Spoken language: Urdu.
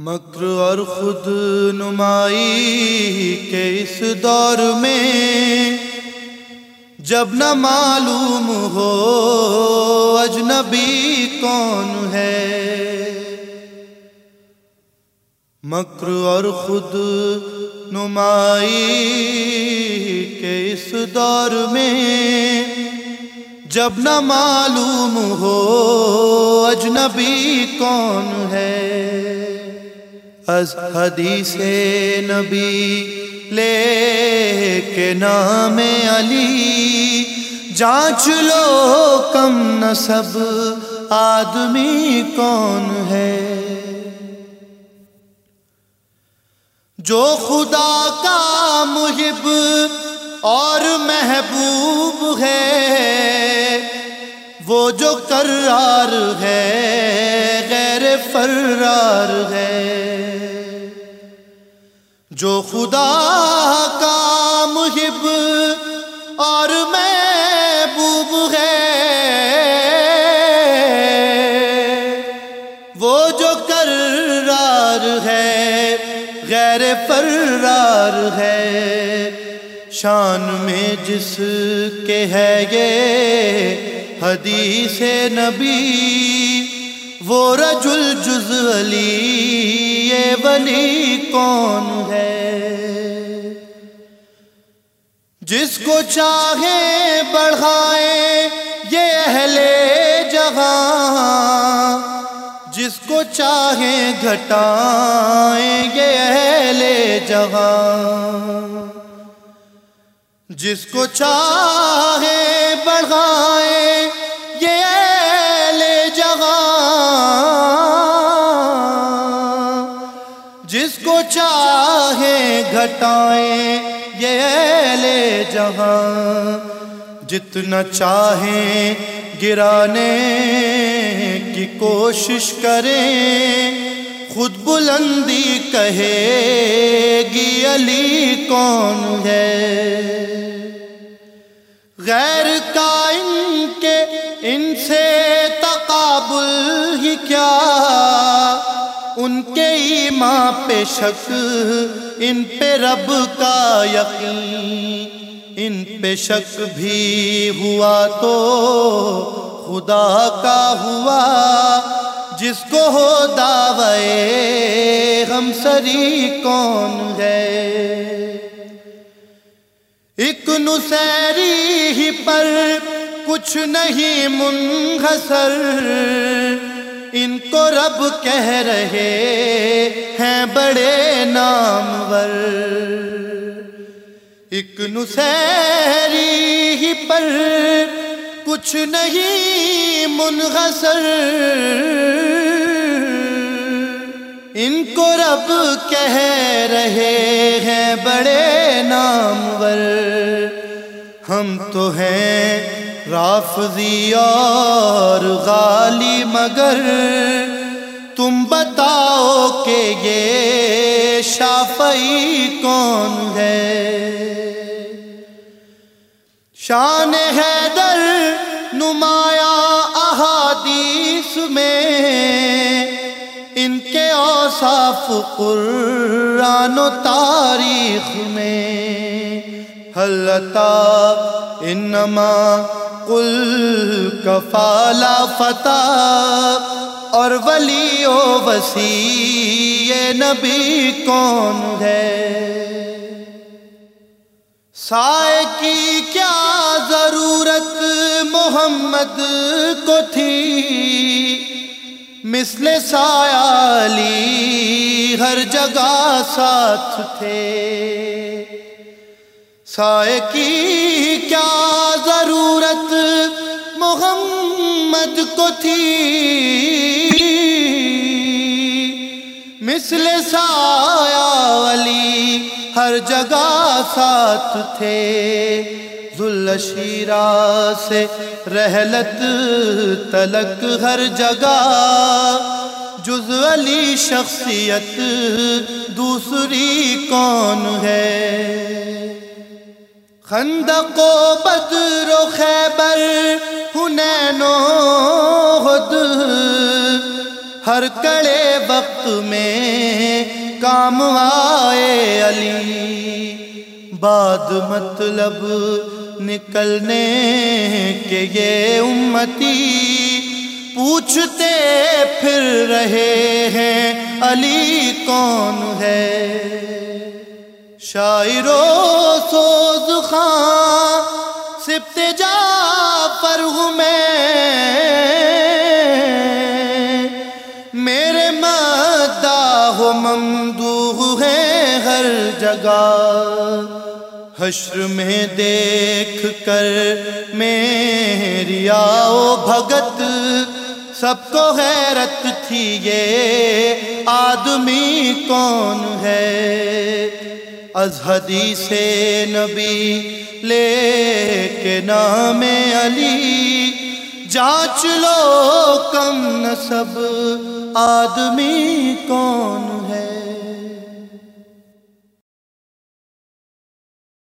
مکر اور خود نمائی کے اس دور میں جب نہ معلوم ہو اجنبی کون ہے۔ مکر اور خود نمائی کے اس دور میں جب نہ معلوم ہو اجنبی کون ہے۔ از حدیث نبی لے کے نام علی۔ جانچ لو کم نصب آدمی کون ہے۔ جو خدا کا محب اور محبوب ہے، وہ جو کرار ہے، غیر فرار ہے۔ جو خدا کا محب اور محبوب ہے۔ وہ جو کرار ہے، غیر فرار ہے۔ شان میں جس کے ہے یہ حدیث نبی، وہ رجل جز علی یہ ولی کون ہے؟ جس کو چاہے بڑھائے، یہ اہل جہاں۔ جس کو چاہے گھٹائیں، یہ اہل جہاں۔ جس کو چاہے بڑھائے یہ لے جگہ جس کو چاہے گھٹائیں جہاں جتنا چاہیں گرانے کی کوشش کریں، خود بلندی کہے گی علی کون ہے؟ غیر کا ان کے ان سے تقابل ہی کیا؟ ان کے ایمان پہ شک، ان پہ رب کا یقین۔ ان پہ شک بھی ہوا تو خدا کا ہوا جس کو ہو دعوے ہم سری کون ہے؟ ایک نسری ہی پر کچھ نہیں منحصر، ان کو رب کہہ رہے ہیں بڑے نامور۔ ایک نسری ہی پر کچھ نہیں منحصر۔ ان کو رب کہہ رہے ہیں بڑے نامور۔ ہم تو ہیں رافضی اور غالی مگر۔ تم بتاؤ کہ یہ شافعی کون ہے؟ شان حیدر نمایاں احادیث میں ان کے اوصاف قرآن و تاریخ میں حلتا انما قل کفالا فتح اور ولی و وسیع نبی کون ہے؟ سائے کی کیا ضرورت محمد کو تھی؟ مثل سایالی ہر جگہ ساتھ تھے۔ سائے کی کیا ضرورت محمد کو تھی؟ مثل سایہ علی ہر جگہ ساتھ تھے۔ ذلشیرہ سے رحلت تلک ہر جگہ۔ جز علی شخصیت دوسری کون ہے؟ خندق و بدر و خیبر ہنین و خود ہر کڑے وقت میں کام آئے علی۔ بعد مطلب نکلنے کے یہ امتی پوچھتے پھر رہے ہیں علی کون ہے؟ شاعر و مدا ہو ممدو ہے ہر جگہ۔ حشر میں دیکھ کر میری آؤ بھگت۔ سب کو حیرت تھی یہ آدمی کون ہے؟ از حدیث نبی لے کے نام علی۔ جانچ لو کم نصب آدمی کون ہے؟